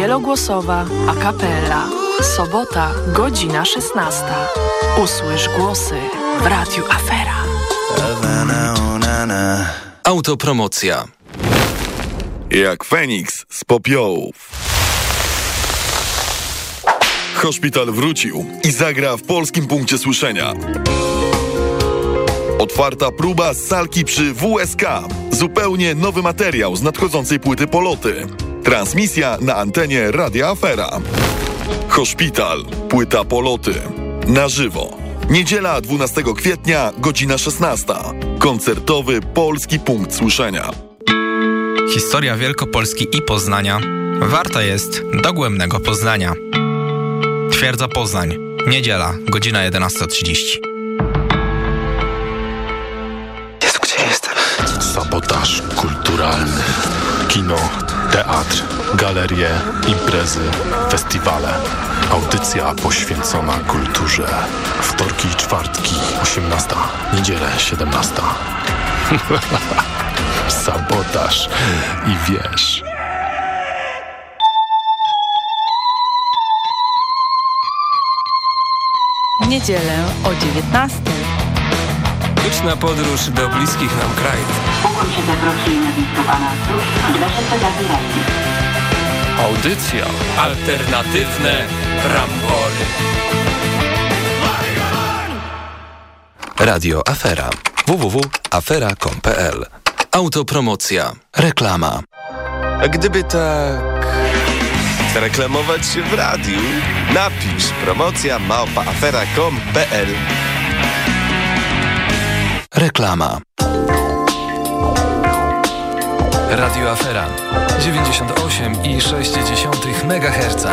wielogłosowa, a capella. Sobota, godzina 16. Usłysz głosy w Radiu Afera. Autopromocja. Jak Feniks z popiołów. Hospital wrócił i zagra w polskim punkcie słyszenia. Otwarta próba z salki przy WSK. Zupełnie nowy materiał z nadchodzącej płyty Poloty. Transmisja na antenie Radia Afera. Hospital. Płyta Poloty. Na żywo. Niedziela 12 kwietnia, godzina 16. Koncertowy Polski Punkt Słyszenia. Historia Wielkopolski i Poznania warta jest dogłębnego poznania. Twierdza Poznań. Niedziela, godzina 11.30. Jezu, gdzie jestem? Sabotaż kulturalny. Kino, teatr, galerie, imprezy, festiwale. Audycja poświęcona kulturze. Wtorki i czwartki, 18. Niedzielę, 17. Sabotaż i wiesz. Niedzielę o 19. Liczna podróż do bliskich nam krajów. Pokój się zaprosili na Pana Audycja. Alternatywne rambory. Radio Afera. www.afera.com.pl Autopromocja. Reklama. A gdyby tak... Zareklamować się w radiu? Napisz promocja małpaafera.com.pl Reklama. Radio Afera 98,6 MHz.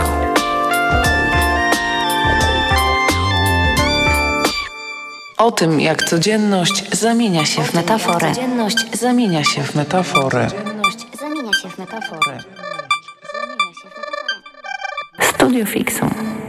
O tym, jak codzienność zamienia się w metaforę. Codzienność Zamienia się w metaforę. Codzienność zamienia się w metaforę. Studio Fixum.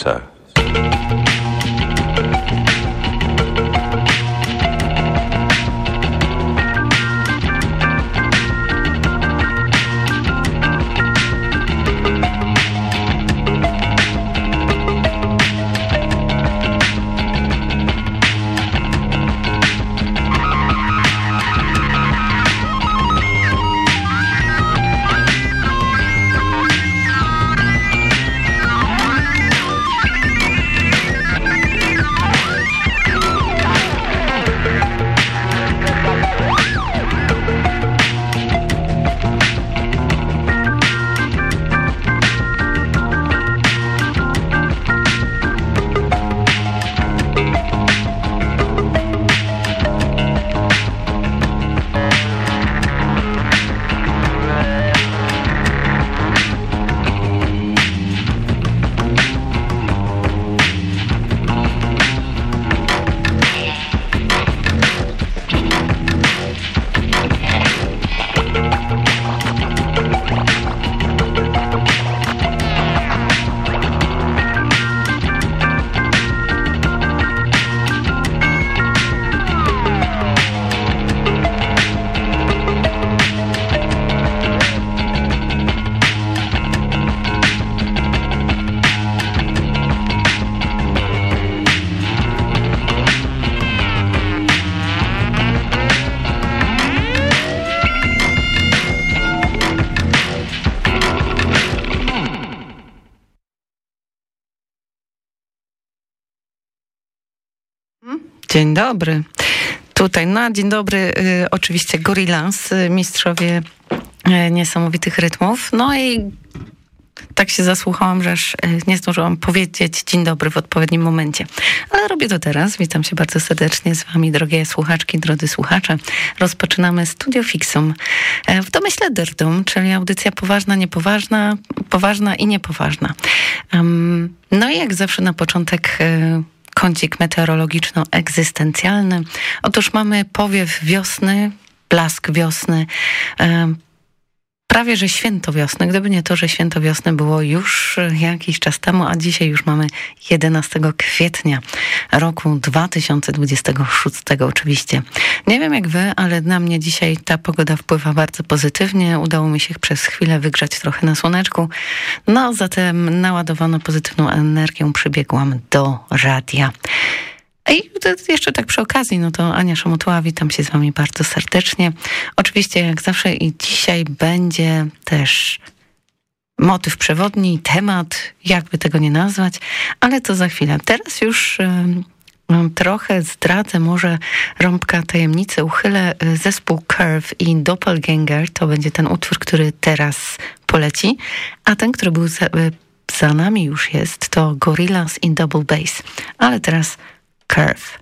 So. Dzień dobry. Tutaj na dzień dobry y, oczywiście Gorillaz, y, mistrzowie y, niesamowitych rytmów. No i tak się zasłuchałam, że aż y, nie zdążyłam powiedzieć dzień dobry w odpowiednim momencie. Ale robię to teraz. Witam się bardzo serdecznie z wami, drogie słuchaczki, drodzy słuchacze. Rozpoczynamy Studio Fixum e, w domyśle Dyrtum, czyli audycja poważna, niepoważna, poważna i niepoważna. No i jak zawsze na początek... Y, kącik meteorologiczno-egzystencjalny. Otóż mamy powiew wiosny, blask wiosny, prawie że święto wiosny. Gdyby nie to, że święto wiosny było już jakiś czas temu, a dzisiaj już mamy 11 kwietnia roku 2026 oczywiście. Nie wiem jak wy, ale na mnie dzisiaj ta pogoda wpływa bardzo pozytywnie. Udało mi się przez chwilę wygrzać trochę na słoneczku. No zatem naładowana pozytywną energią przybiegłam do radia. I jeszcze tak przy okazji, no to Ania Szamotła, witam się z wami bardzo serdecznie. Oczywiście jak zawsze i dzisiaj będzie też motyw przewodni, temat, jakby tego nie nazwać, ale to za chwilę. Teraz już trochę zdradzę może rąbka tajemnicy, uchylę y, zespół Curve i Doppelganger, to będzie ten utwór, który teraz poleci, a ten, który był za, y, za nami już jest, to Gorillaz in Double Bass, ale teraz Curve.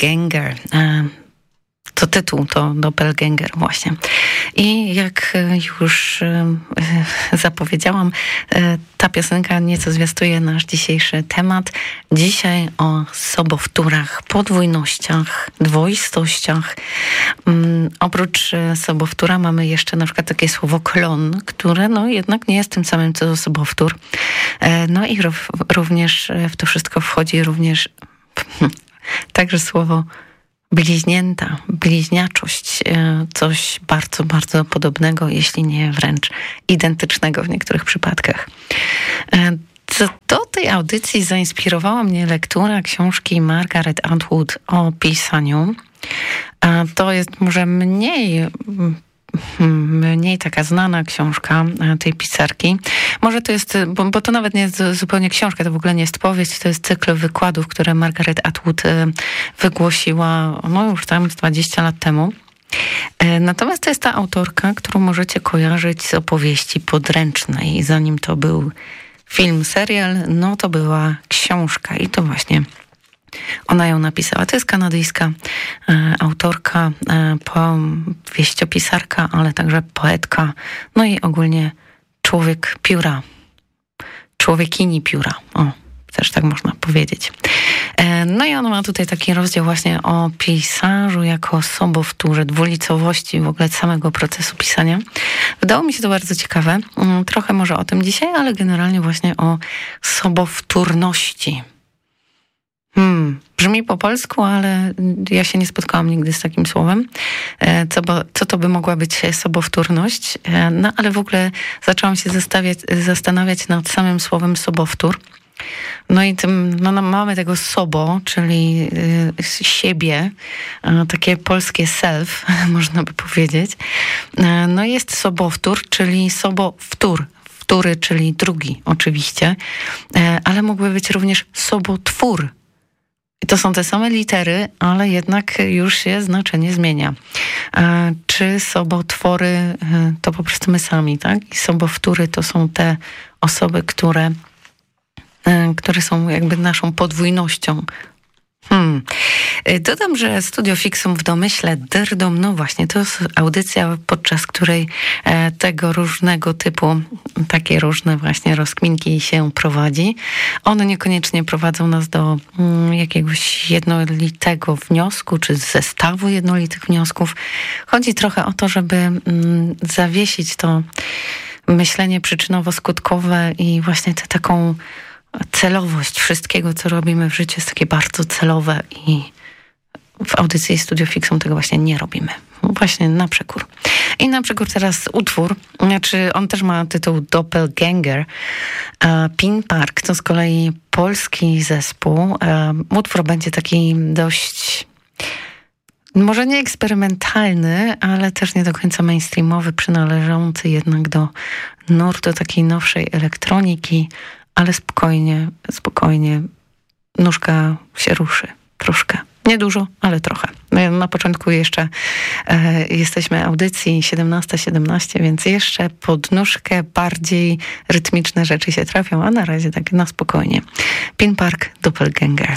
Doppelganger. E, to tytuł, to Doppelganger właśnie. I jak już e, zapowiedziałam, e, ta piosenka nieco zwiastuje nasz dzisiejszy temat. Dzisiaj o sobowtórach, podwójnościach, dwoistościach. Um, oprócz sobowtóra mamy jeszcze na przykład takie słowo klon, które no jednak nie jest tym samym co sobowtór. No i również w to wszystko wchodzi również Także słowo bliźnięta, bliźniaczość, e, coś bardzo, bardzo podobnego, jeśli nie wręcz identycznego w niektórych przypadkach. E, do tej audycji zainspirowała mnie lektura książki Margaret Atwood o pisaniu. To jest może mniej mniej taka znana książka e, tej pisarki. Może to jest, bo, bo, to nawet nie jest zupełnie książka, to w ogóle nie jest powieść, to jest cykl wykładów, które Margaret Atwood e, wygłosiła no już tam 20 lat temu. E, natomiast to jest ta autorka, którą możecie kojarzyć z opowieści podręcznej. Zanim to był film, serial, no to była książka i to właśnie ona ją napisała. To jest kanadyjska e, autorka, e, powieściopisarka, ale także poetka, no i ogólnie człowiek pióra, człowiekini pióra. O, też tak można powiedzieć. E, no i ona ma tutaj taki rozdział właśnie o pisarzu jako sobowtórze, dwulicowości w ogóle samego procesu pisania. Wydało mi się to bardzo ciekawe. Mm, trochę może o tym dzisiaj, ale generalnie właśnie o sobowtórności Hmm, brzmi po polsku, ale ja się nie spotkałam nigdy z takim słowem. E, co, bo, co to by mogła być sobowtórność? E, no ale w ogóle zaczęłam się zastanawiać nad samym słowem sobowtór. No i tym, no, no mamy tego sobo, czyli y, siebie, y, takie polskie self, można by powiedzieć. Y, no jest sobowtór, czyli sobowtór, wtóry, czyli drugi oczywiście, ale mógłby być również sobotwór, i to są te same litery, ale jednak już się znaczenie zmienia. Czy sobotwory e, to po prostu my sami, tak? I sobowtóry to są te osoby, które, e, które są jakby naszą podwójnością, Hmm. Y, dodam, że Studio Fixum w domyśle Dyrdom, no właśnie, to jest audycja, podczas której e, tego różnego typu, takie różne właśnie rozkminki się prowadzi. One niekoniecznie prowadzą nas do mm, jakiegoś jednolitego wniosku, czy zestawu jednolitych wniosków. Chodzi trochę o to, żeby mm, zawiesić to myślenie przyczynowo-skutkowe i właśnie tę taką celowość wszystkiego, co robimy w życiu jest takie bardzo celowe i w audycji Studio Fixum tego właśnie nie robimy. Właśnie na przekór. I na przekór teraz utwór, znaczy on też ma tytuł Doppelganger. Pin Park to z kolei polski zespół. Utwór będzie taki dość może nie eksperymentalny, ale też nie do końca mainstreamowy, przynależący jednak do nurtu takiej nowszej elektroniki, ale spokojnie, spokojnie nóżka się ruszy troszkę. Niedużo, ale trochę. Na początku jeszcze e, jesteśmy audycji 17-17, 17, więc jeszcze pod nóżkę bardziej rytmiczne rzeczy się trafią, a na razie tak na spokojnie. Pin Park Doppelganger.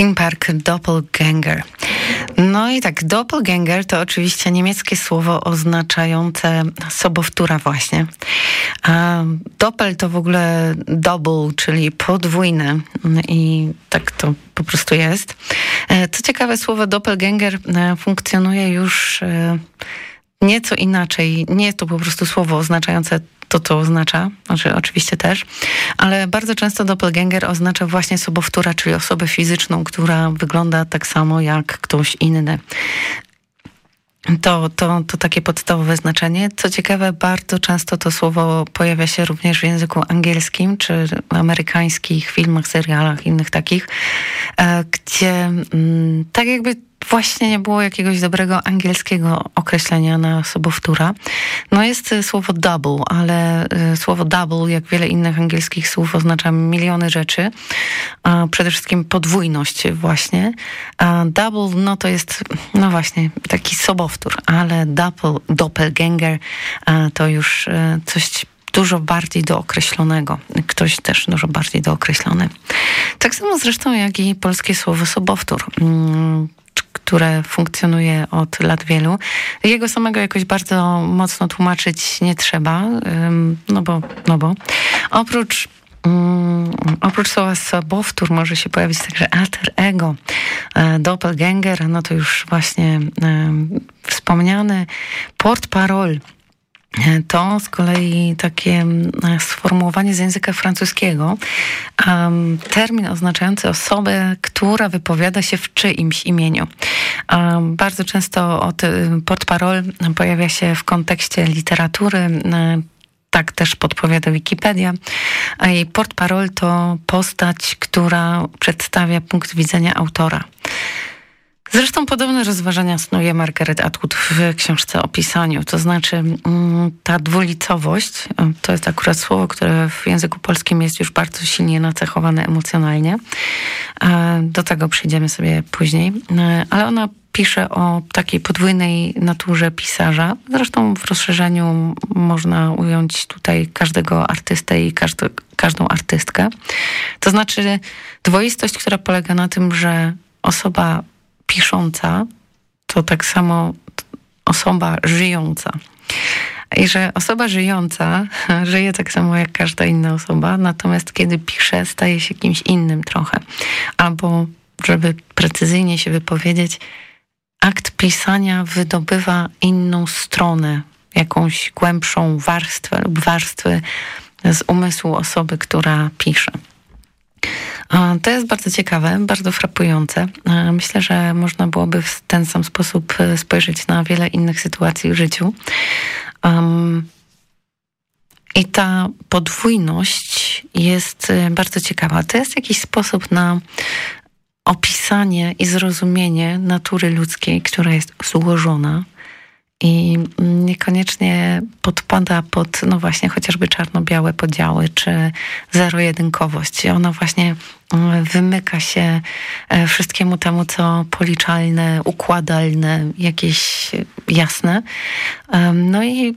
Green Park Doppelganger. No i tak, doppelganger to oczywiście niemieckie słowo oznaczające sobowtóra właśnie. A doppel to w ogóle double, czyli podwójne i tak to po prostu jest. E, co ciekawe, słowo doppelganger e, funkcjonuje już e, nieco inaczej. Nie jest to po prostu słowo oznaczające to, co oznacza, znaczy oczywiście też, ale bardzo często doppelganger oznacza właśnie sobowtóra, czyli osobę fizyczną, która wygląda tak samo jak ktoś inny. To, to, to takie podstawowe znaczenie. Co ciekawe, bardzo często to słowo pojawia się również w języku angielskim, czy amerykańskich filmach, serialach, innych takich, e, gdzie mm, tak jakby właśnie nie było jakiegoś dobrego angielskiego określenia na sobowtóra. No jest y, słowo double, ale y, słowo double, jak wiele innych angielskich słów, oznacza miliony rzeczy. Przede wszystkim podwójność właśnie. Double, no to jest, no właśnie, taki sobowtór, ale double, doppelganger to już y, coś dużo bardziej dookreślonego. Ktoś też dużo bardziej dookreślony. Tak samo zresztą jak i polskie słowo sobowtór. Mm, które funkcjonuje od lat wielu. Jego samego jakoś bardzo mocno tłumaczyć nie trzeba, no bo, no bo oprócz Um, oprócz słowa sobowtór może się pojawić także alter ego, e, doppelganger, no to już właśnie e, wspomniany port parol to z kolei takie mm, sformułowanie z języka francuskiego, um, termin oznaczający osobę, która wypowiada się w czyimś imieniu. Um, bardzo często od portparol pojawia się w kontekście literatury, tak też podpowiada Wikipedia. A jej portparol to postać, która przedstawia punkt widzenia autora. Zresztą podobne rozważania snuje Margaret Atwood w książce o pisaniu. To znaczy mm, ta dwulicowość, y, to jest akurat słowo, które w języku polskim jest już bardzo silnie nacechowane emocjonalnie. Do tego przyjdziemy sobie później. Y, ale ona pisze o takiej podwójnej naturze pisarza. Zresztą w rozszerzeniu można ująć tutaj każdego artystę i każdy, każdą artystkę. To znaczy dwoistość, która polega na tym, że osoba pisząca to tak samo osoba żyjąca. I że osoba żyjąca żyje tak samo jak każda inna osoba, natomiast kiedy pisze, staje się kimś innym trochę. Albo, żeby precyzyjnie się wypowiedzieć, akt pisania wydobywa inną stronę, jakąś głębszą warstwę lub warstwy z umysłu osoby, która pisze. To jest bardzo ciekawe, bardzo frapujące. Myślę, że można byłoby w ten sam sposób e, spojrzeć na wiele innych sytuacji w życiu. Um, I ta podwójność jest e, bardzo ciekawa. To jest jakiś sposób na opisanie i zrozumienie natury ludzkiej, która jest złożona i niekoniecznie podpada pod, no właśnie, chociażby czarno-białe podziały, czy zero-jedynkowość. Ona właśnie mm, wymyka się e, wszystkiemu temu, co policzalne, układalne, jakieś jasne. No i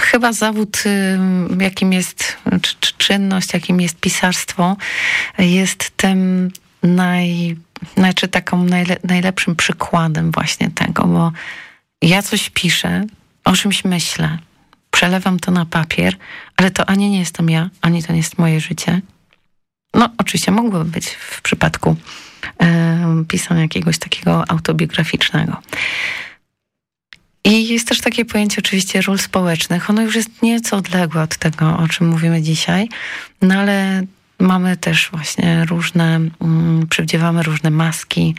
chyba zawód, jakim jest, czy, czy czynność, jakim jest pisarstwo, jest tym naj, znaczy taką najle, najlepszym przykładem właśnie tego, bo ja coś piszę, o czymś myślę, przelewam to na papier, ale to ani nie jestem ja, ani to nie jest moje życie. No, oczywiście mogłoby być w przypadku pisania jakiegoś takiego autobiograficznego. I jest też takie pojęcie oczywiście ról społecznych. Ono już jest nieco odległe od tego, o czym mówimy dzisiaj, no ale Mamy też właśnie różne, mm, przywdziewamy różne maski,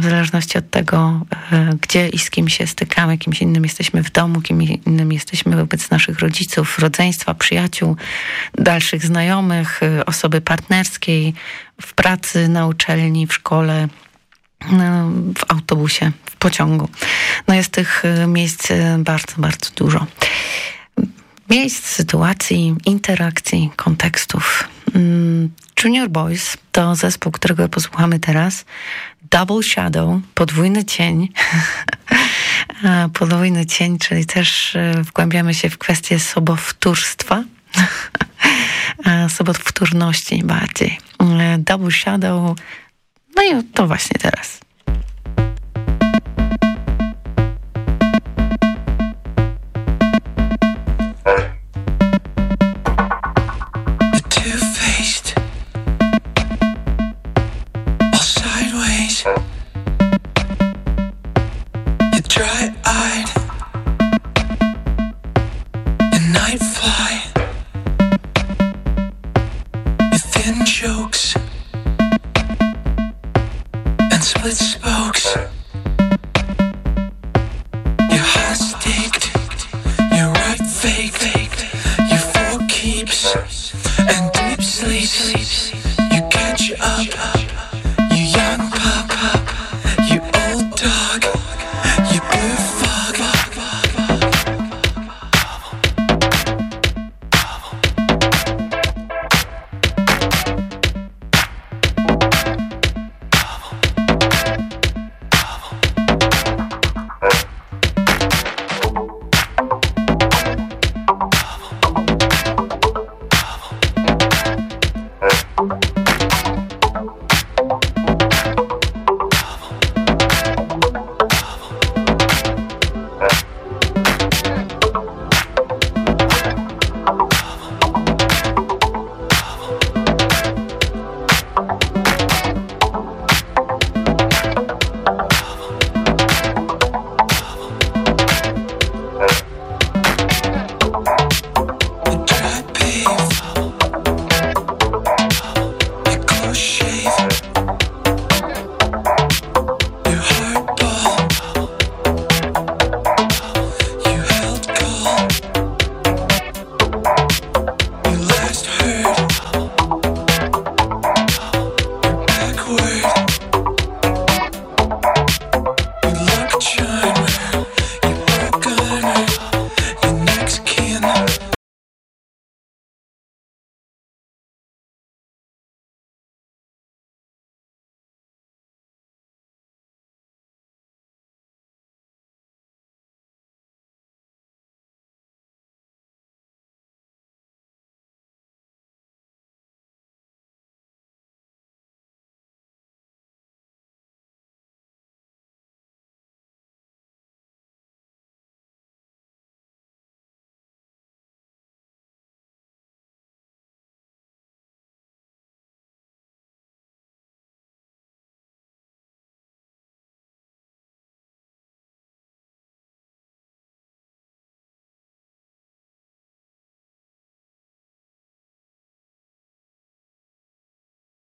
w zależności od tego, e, gdzie i z kim się stykamy, kimś innym jesteśmy w domu, kim innym jesteśmy wobec naszych rodziców, rodzeństwa, przyjaciół, dalszych znajomych, e, osoby partnerskiej, w pracy, na uczelni, w szkole, w autobusie, w pociągu. No jest tych e, miejsc bardzo, bardzo dużo. Miejsc, sytuacji, interakcji, kontekstów. Mm, Junior Boys to zespół, którego posłuchamy teraz. Double Shadow, podwójny cień. podwójny cień, czyli też e, wgłębiamy się w kwestię sobowtórstwa. sobowtórności bardziej. E, Double Shadow No i to właśnie teraz.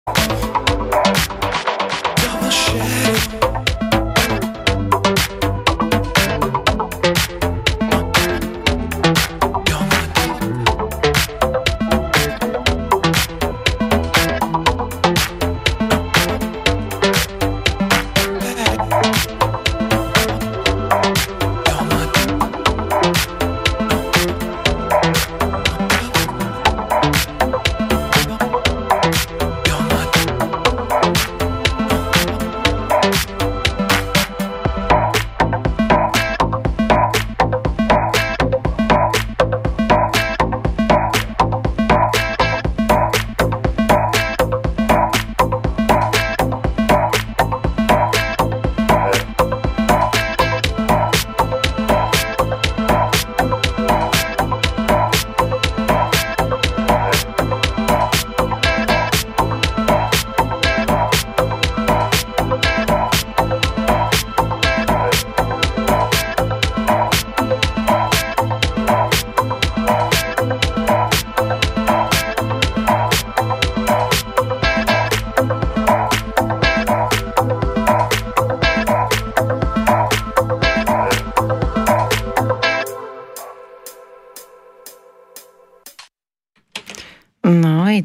No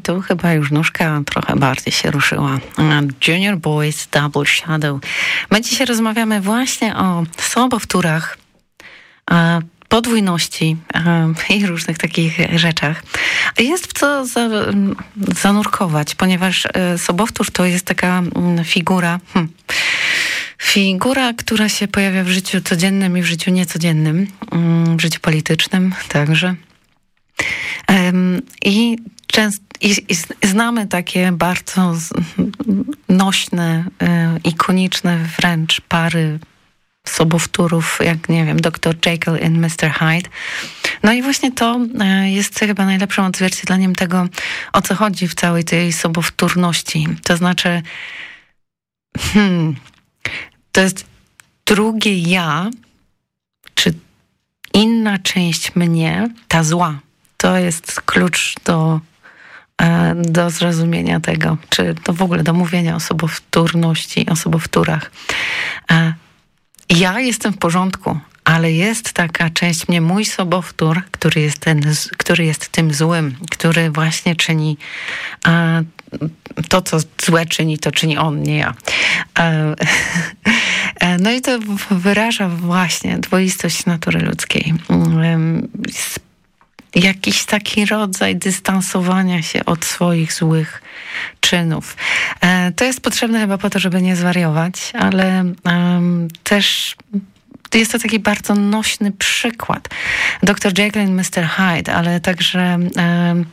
tu chyba już nóżka trochę bardziej się ruszyła. Junior Boys Double Shadow. My dzisiaj rozmawiamy właśnie o sobowtórach, e, podwójności e, i różnych takich rzeczach. Jest w co za, zanurkować, ponieważ e, sobowtór to jest taka figura... Hmm, Figura, która się pojawia w życiu codziennym i w życiu niecodziennym, w życiu politycznym także. I, częst, i, i znamy takie bardzo nośne, ikoniczne wręcz pary sobowtórów, jak nie wiem, Dr. Jekyll i Mr. Hyde. No i właśnie to jest chyba najlepszym odzwierciedleniem tego, o co chodzi w całej tej sobowtórności. To znaczy, hmm, to jest drugie ja, czy inna część mnie, ta zła. To jest klucz do, do zrozumienia tego, czy to w ogóle do mówienia o sobowtórności, o sobowtórach. E, ja jestem w porządku, ale jest taka część mnie, mój sobowtór, który jest, ten, który jest tym złym, który właśnie czyni to, co złe czyni, to czyni on, nie ja. No i to wyraża właśnie dwoistość natury ludzkiej. Jakiś taki rodzaj dystansowania się od swoich złych czynów. E, to jest potrzebne chyba po to, żeby nie zwariować, ale um, też jest to taki bardzo nośny przykład. Dr. Jekyll Mr. Hyde, ale także um,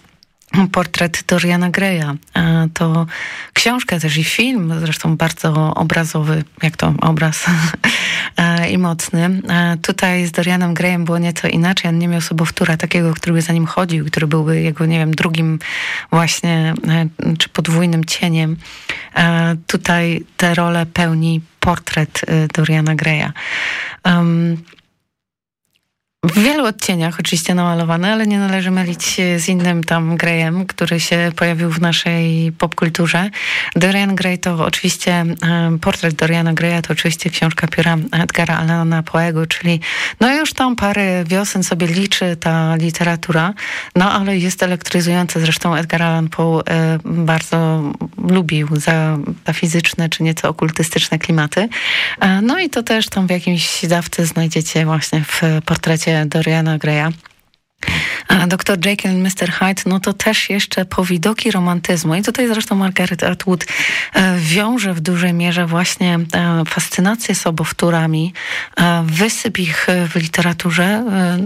portret Doriana Greya. E, to książka też i film, zresztą bardzo obrazowy, jak to obraz e, i mocny. E, tutaj z Dorianem Greyem było nieco inaczej. On nie miał sobowtóra takiego, który by za nim chodził, który byłby jego, nie wiem, drugim właśnie, czy podwójnym cieniem. Tutaj tę rolę pełni portret Doriana Greya. W wielu odcieniach oczywiście namalowane, ale nie należy mylić się z innym tam Greyem, który się pojawił w naszej popkulturze. Dorian Gray to oczywiście, portret Doriana Greya to oczywiście książka pióra Edgara Allana Poego, czyli no już tam parę wiosen sobie liczy ta literatura, no ale jest elektryzujące. Zresztą Edgar Allan Poe e, bardzo lubił za, za fizyczne czy nieco okultystyczne klimaty. E, no i to też tam w jakimś dawce znajdziecie właśnie w portrecie Doriana Greya. A Dr. Jekyll i Mr. Hyde, no to też jeszcze powidoki romantyzmu. I tutaj zresztą Margaret Atwood e, wiąże w dużej mierze właśnie e, fascynację sobowtórami, e, wysyp ich w literaturze,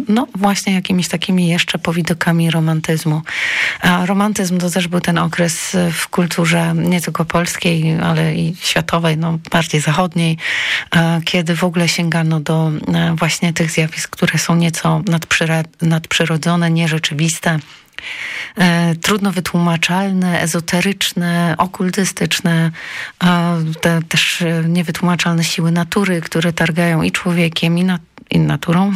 no właśnie jakimiś takimi jeszcze powidokami romantyzmu. Romantyzm to też był ten okres w kulturze nie tylko polskiej, ale i światowej, no bardziej zachodniej, kiedy w ogóle sięgano do właśnie tych zjawisk, które są nieco nadprzyrodzone nadprzyrodzone, nierzeczywiste, e, trudno wytłumaczalne, ezoteryczne, okultystyczne, te też niewytłumaczalne siły natury, które targają i człowiekiem, i, nat i naturą,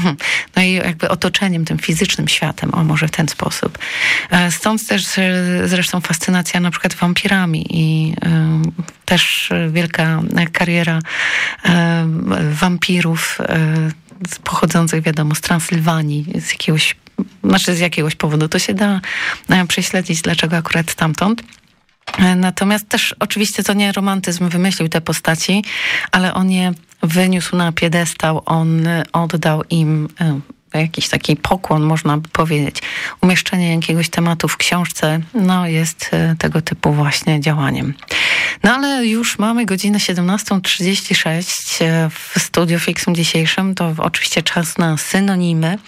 no i jakby otoczeniem, tym fizycznym światem, o może w ten sposób. E, stąd też e, zresztą fascynacja na przykład wampirami i też wielka kariera wampirów pochodzących, wiadomo, z Transylwanii, z jakiegoś znaczy z jakiegoś powodu to się da e, prześledzić, dlaczego akurat tamtąd. E, natomiast też oczywiście to nie romantyzm wymyślił te postaci, ale on je wyniósł na piedestał, on oddał im e, jakiś taki pokłon, można by powiedzieć. Umieszczenie jakiegoś tematu w książce no, jest tego typu właśnie działaniem. No ale już mamy godzinę 17.36 w studiu fixum dzisiejszym. To oczywiście czas na synonimy.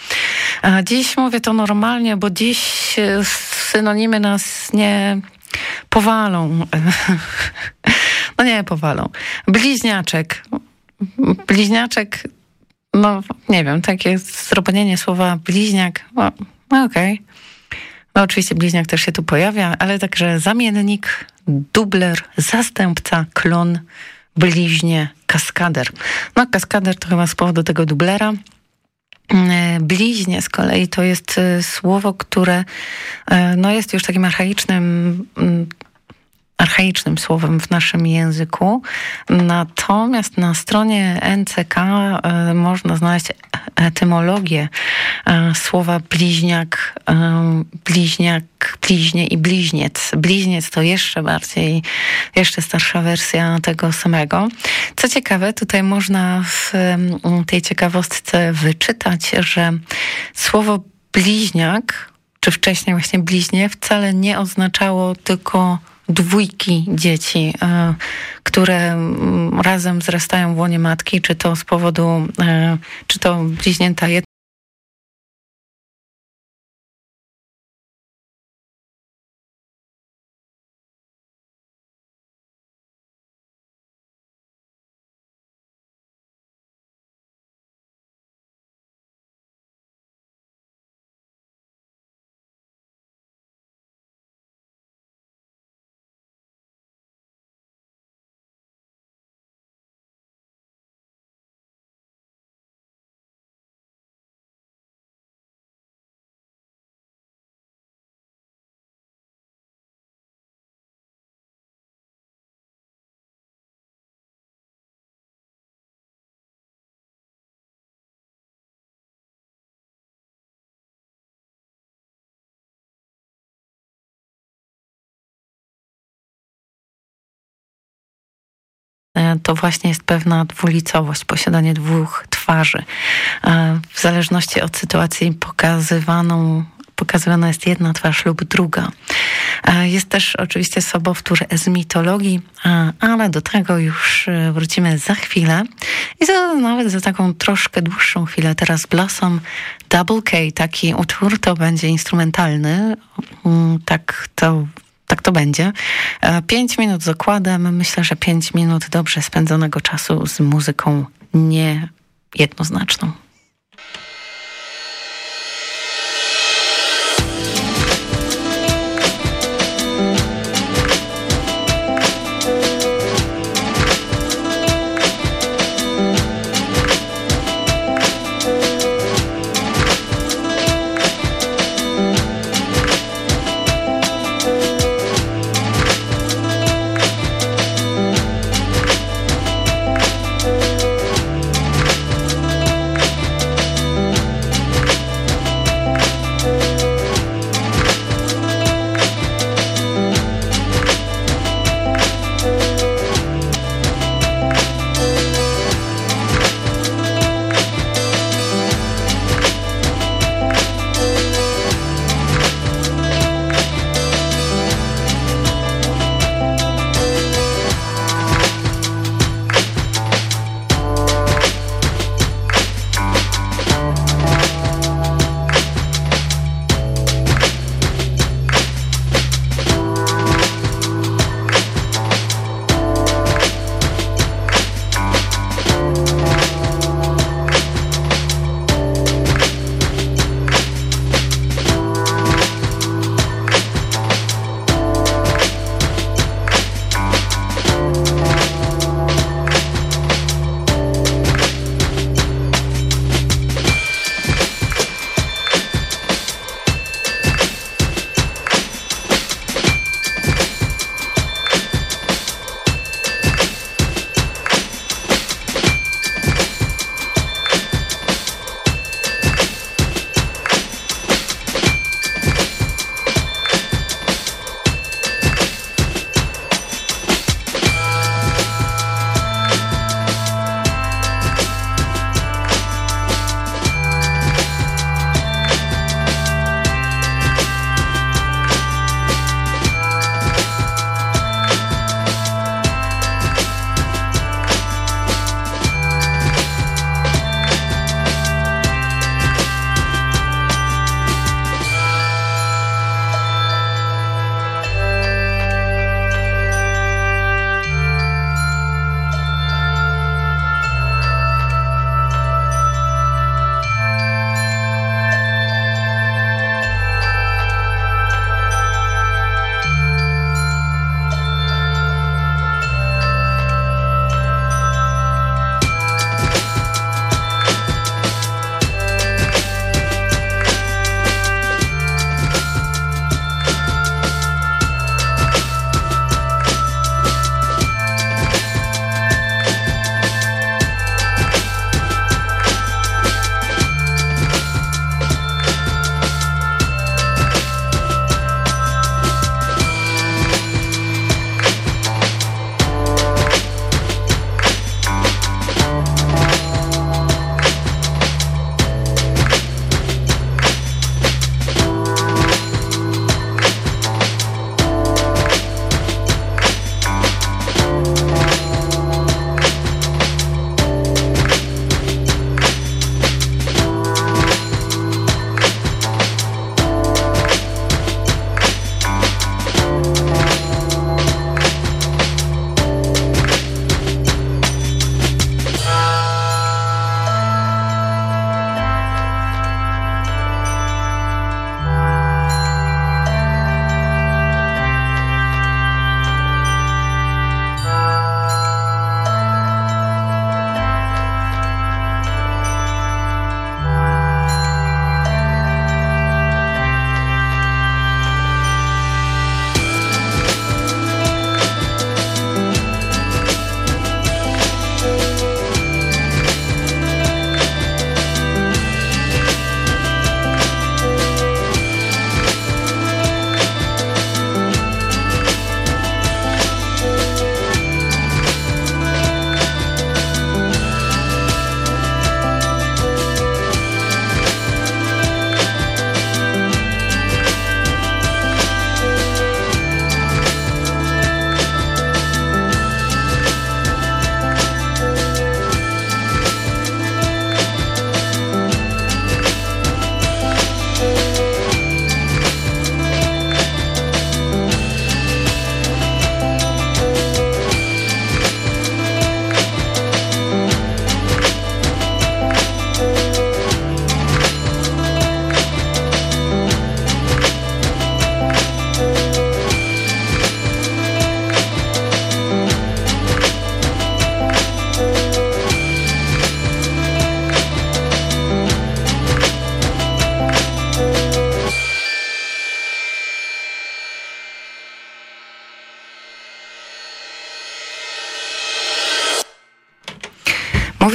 Dziś mówię to normalnie, bo dziś synonimy nas nie powalą. No nie powalą. Bliźniaczek. Bliźniaczek, no nie wiem, takie zrobienie słowa bliźniak, no, no okej. Okay. No oczywiście bliźniak też się tu pojawia, ale także zamiennik, dubler, zastępca, klon, bliźnie, kaskader. No kaskader to chyba z powodu tego dublera. E, bliźnie z kolei to jest e, słowo, które e, no, jest już takim archaicznym mm, archaicznym słowem w naszym języku. Natomiast na stronie NCK e, można znaleźć etymologię e, słowa bliźniak, e, bliźniak, bliźnie i bliźniec. Bliźniec to jeszcze bardziej, jeszcze starsza wersja tego samego. Co ciekawe, tutaj można w tej ciekawostce wyczytać, że słowo bliźniak, czy wcześniej właśnie bliźnie, wcale nie oznaczało tylko dwójki dzieci, e, które mm, razem wzrastają w łonie matki, czy to z powodu, e, czy to bliźnięta to właśnie jest pewna dwulicowość, posiadanie dwóch twarzy. W zależności od sytuacji pokazywaną pokazywana jest jedna twarz lub druga. Jest też oczywiście sobowtór z mitologii, ale do tego już e, wrócimy za chwilę i nawet za taką troszkę dłuższą chwilę. Teraz Blossom Double K, taki utwór, to będzie instrumentalny. Mm, tak to tak to będzie. E, pięć minut z okładem. Myślę, że pięć minut dobrze spędzonego czasu z muzyką niejednoznaczną.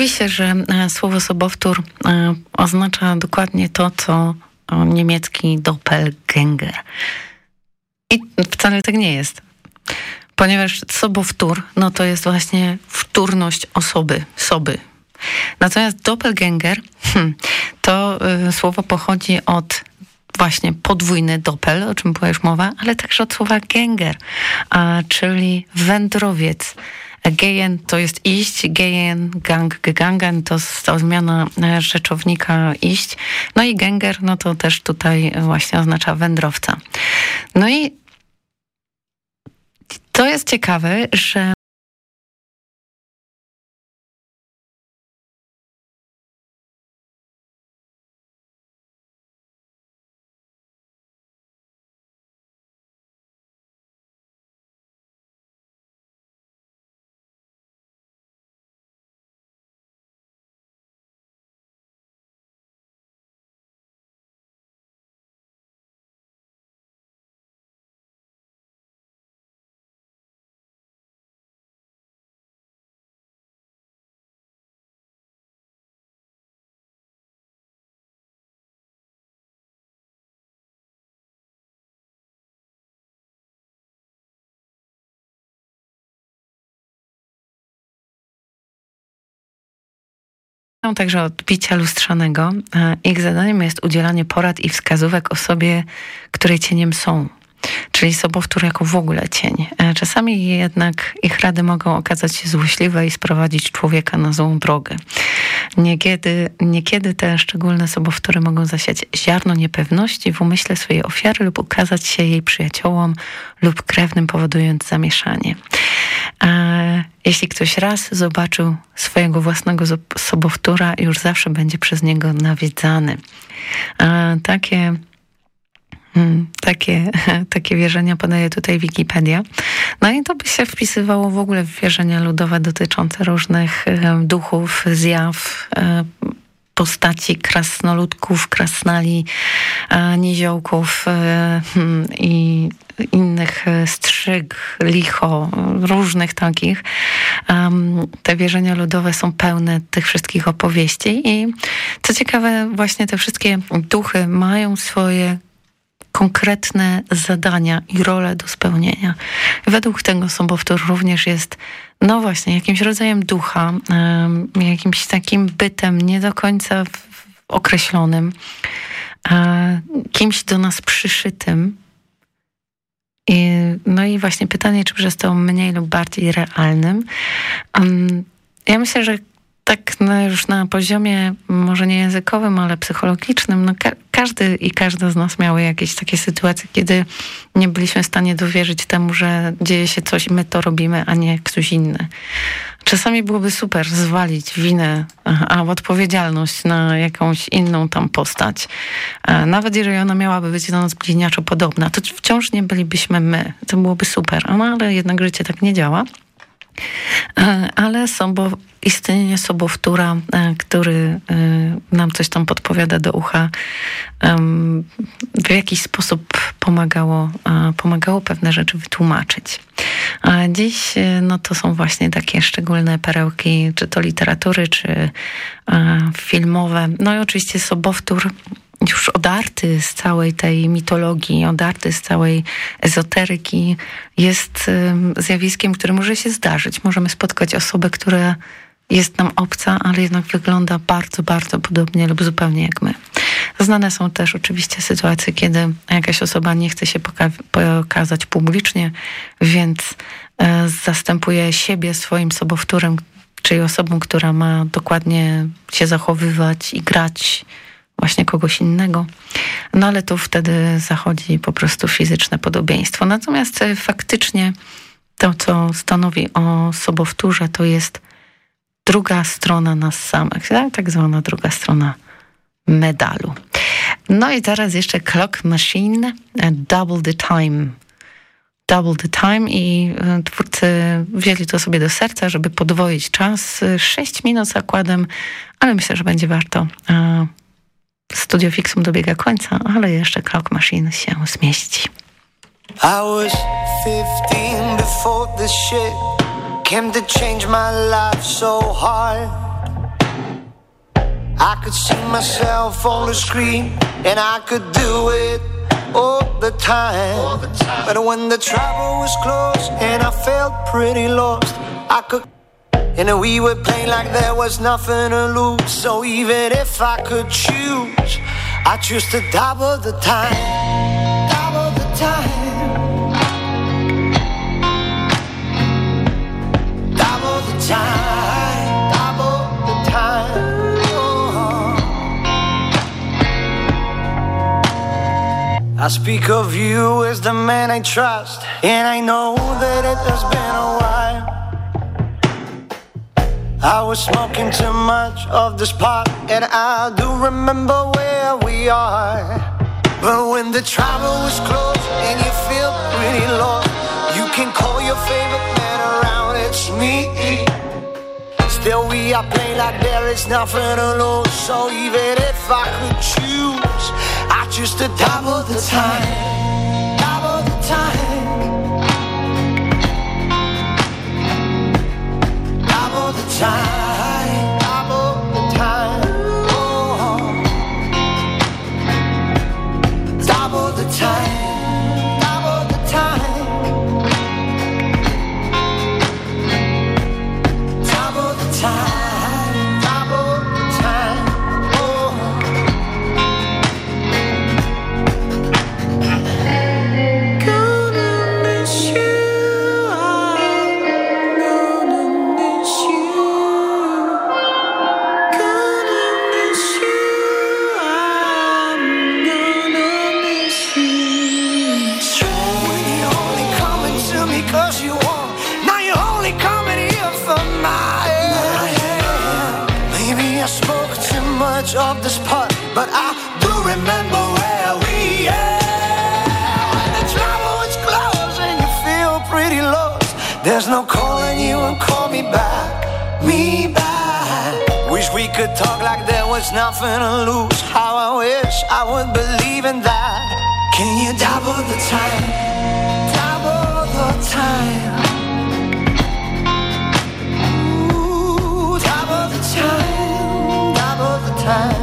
Mówi się, że e, słowo sobowtór e, oznacza dokładnie to, co niemiecki Doppelgänger. I wcale tak nie jest. Ponieważ sobowtór, no to jest właśnie wtórność osoby, soby. Natomiast Doppelgänger, hmm, to słowo pochodzi od właśnie podwójny doppel, o czym była już mowa, ale także od słowa gänger, a, czyli wędrowiec. Gejen to jest iść, gejen, gang, gegangen to, to zmiana e, rzeczownika iść. No i gęger, no to też tutaj właśnie oznacza wędrowca. No i to jest ciekawe, że także odbicia lustrzanego. E, ich zadaniem jest udzielanie porad i wskazówek osobie, której cieniem są czyli sobowtór jako w ogóle cień. E, czasami jednak ich rady mogą okazać się złośliwe i sprowadzić człowieka na złą drogę. Niekiedy, niekiedy te szczególne sobowtóry mogą zasiać ziarno niepewności w umyśle swojej ofiary lub ukazać się jej przyjaciołom lub krewnym, powodując zamieszanie. E, jeśli ktoś raz zobaczył swojego własnego sobowtóra, już zawsze będzie przez niego nawiedzany. E, takie takie, takie wierzenia podaje tutaj Wikipedia. No i to by się wpisywało w ogóle w wierzenia ludowe dotyczące różnych duchów, zjaw, e, postaci krasnoludków, krasnali, e, niziołków e, hmm, i innych strzyg, licho, różnych takich. Te wierzenia ludowe są pełne tych wszystkich opowieści i co ciekawe, właśnie te wszystkie duchy mają swoje konkretne zadania i role do spełnienia. Według tego sobowtór również jest, no właśnie, jakimś rodzajem ducha, jakimś takim bytem nie do końca określonym, kimś do nas przyszytym. No i właśnie pytanie, czy przez to mniej lub bardziej realnym. Ja myślę, że tak no już na poziomie może nie językowym, ale psychologicznym, no ka każdy i każda z nas miały jakieś takie sytuacje, kiedy nie byliśmy w stanie dowierzyć temu, że dzieje się coś i my to robimy, a nie ktoś inny. Czasami byłoby super zwalić winę a odpowiedzialność na jakąś inną tam postać. Nawet jeżeli ona miałaby być do nas bliźniaczo podobna, to wciąż nie bylibyśmy my. To byłoby super. No, ale jednak życie tak nie działa. E, ale sobo, istnienie sobowtóra, e, który e, nam coś tam podpowiada do ucha, w jakiś sposób pomagało, pomagało pewne rzeczy wytłumaczyć. A dziś no to są właśnie takie szczególne perełki, czy to literatury, czy filmowe. No i oczywiście sobowtór już odarty z całej tej mitologii, odarty z całej ezoteryki, jest zjawiskiem, które może się zdarzyć. Możemy spotkać osobę, która jest nam obca, ale jednak wygląda bardzo, bardzo podobnie lub zupełnie jak my. Znane są też oczywiście sytuacje, kiedy jakaś osoba nie chce się pokazać publicznie, więc e, zastępuje siebie swoim sobowtórem, czyli osobą, która ma dokładnie się zachowywać i grać właśnie kogoś innego. No ale tu wtedy zachodzi po prostu fizyczne podobieństwo. Natomiast e, faktycznie to, co stanowi o sobowtórze, to jest druga strona nas samych, tak, tak zwana druga strona medalu. No i teraz jeszcze Clock Machine, e, Double the Time. Double the Time i e, twórcy wzięli to sobie do serca, żeby podwoić czas. 6 minut zakładem, ale myślę, że będzie warto Studio Fixum dobiega końca, ale jeszcze Clock Machine się zmieści. I was 15 before this shit came to change my life so hard. I could see myself on the screen, and I could do it all the time. But when the travel was close and I felt pretty lost, I could. And we were playing like there was nothing to lose. So even if I could choose, I choose to double the time. Double the time. Double the time. Double the time. I speak of you as the man I trust. And I know that it has been a while. I was smoking too much of this pot, and I do remember where we are. But when the travel was close and you feel pretty lost, you can call your favorite man around, it's me. Still, we are playing like there is nothing to lose. So even if I could choose, I choose to double the time. Time, no calling you and call me back, me back. Wish we could talk like there was nothing to lose. How I wish I would believe in that. Can you double the time? Double the time. Ooh, double the time. Double the time.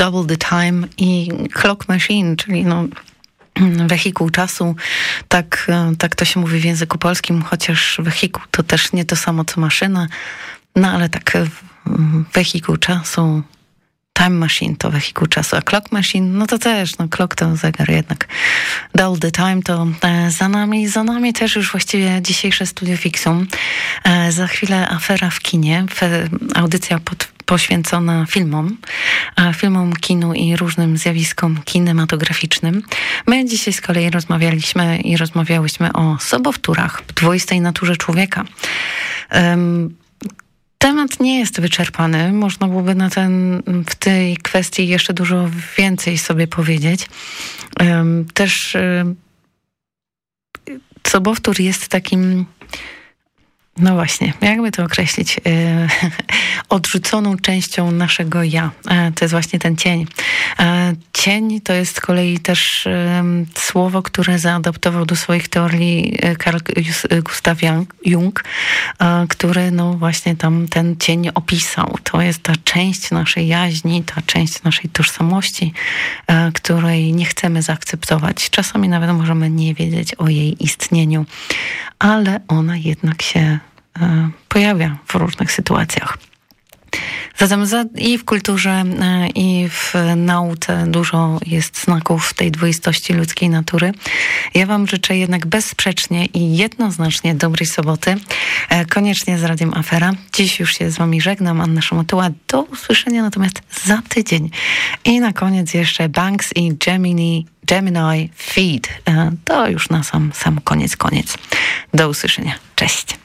Double the Time i Clock Machine, czyli no wehikuł czasu, tak, e, tak to się mówi w języku polskim, chociaż wehikuł to też nie to samo co maszyna, no ale tak e, wehikuł czasu, time machine to wehikuł czasu, a clock machine, no to też, no clock to zegar jednak. Double the time to e, za nami, za nami też już właściwie dzisiejsze Studio Fixum. E, za chwilę afera w kinie, w, audycja pod, poświęcona filmom, filmom, kinu i różnym zjawiskom kinematograficznym. My dzisiaj z kolei rozmawialiśmy i rozmawiałyśmy o sobowtórach, dwoistej naturze człowieka. Um, Temat nie jest wyczerpany. Można byłoby na ten, w tej kwestii jeszcze dużo więcej sobie powiedzieć. Um, też um, sobowtór jest takim no właśnie, jakby to określić? E, odrzuconą częścią naszego ja. E, to jest właśnie ten cień. E, cień to jest z kolei też słowo, które zaadaptował do swoich teorii Carl Gustav Jung, który no właśnie tam ten cień opisał. To jest ta część naszej jaźni, ta część naszej tożsamości, której nie chcemy zaakceptować. Czasami nawet możemy nie wiedzieć o jej istnieniu, ale ona jednak się pojawia w różnych sytuacjach. Zatem za, i w kulturze, e, i w nauce dużo jest znaków tej dwoistości ludzkiej natury. Ja Wam życzę jednak bezsprzecznie i jednoznacznie dobrej soboty. E, koniecznie z Radiem Afera. Dziś już się z Wami żegnam. Anna Szamotuła. Do usłyszenia natomiast za tydzień. I na koniec jeszcze Banks i Gemini, Gemini Feed. To już na sam, sam koniec, koniec. Do usłyszenia. Cześć.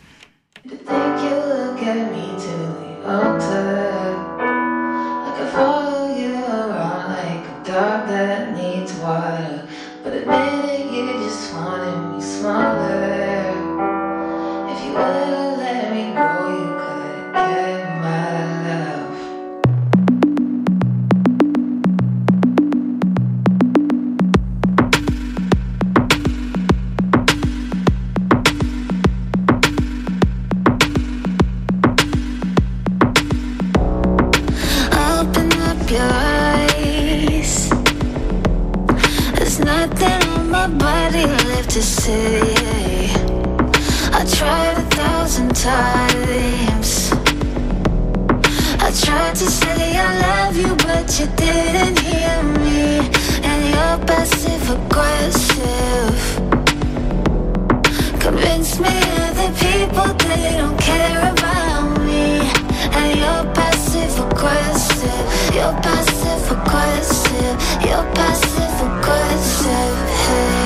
Think you look at me to the altar. I follow you around like a dog that needs water. But admit it, you just wanted me smaller. to say. I tried a thousand times. I tried to say I love you but you didn't hear me. And you're passive aggressive. Convince me other people they don't care about me. And you're passive aggressive. You're passive aggressive. You're passive aggressive. Hey.